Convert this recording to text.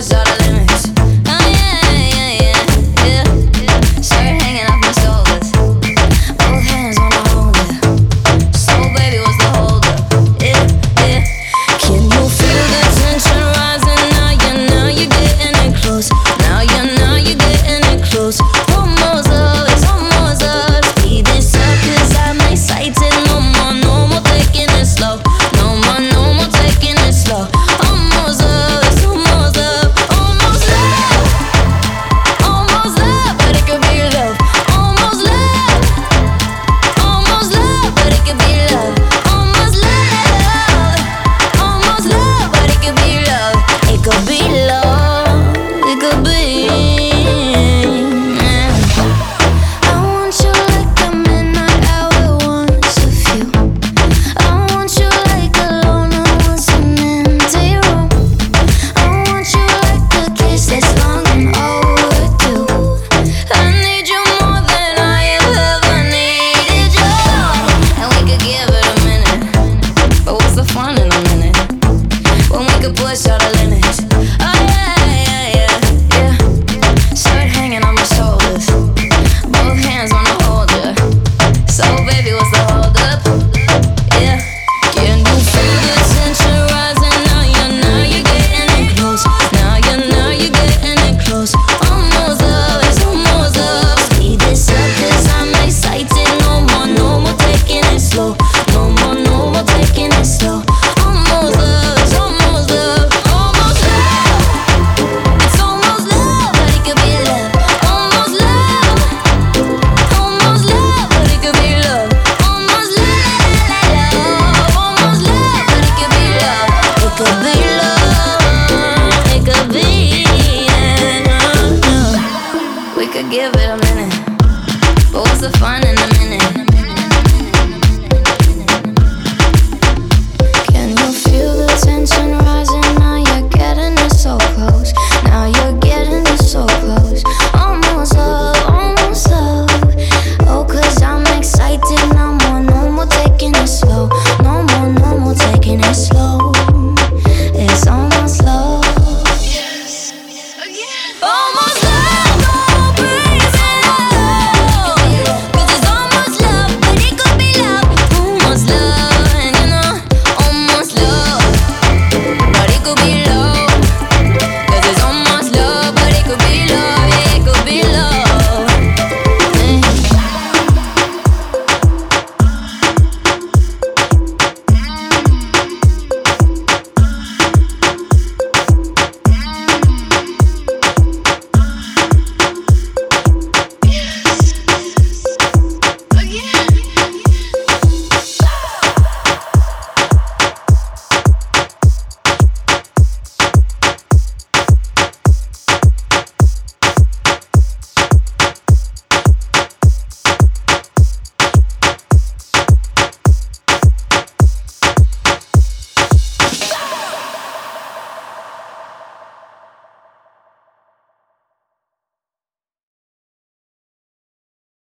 was all I give it a minute. But what's the fun in a minute?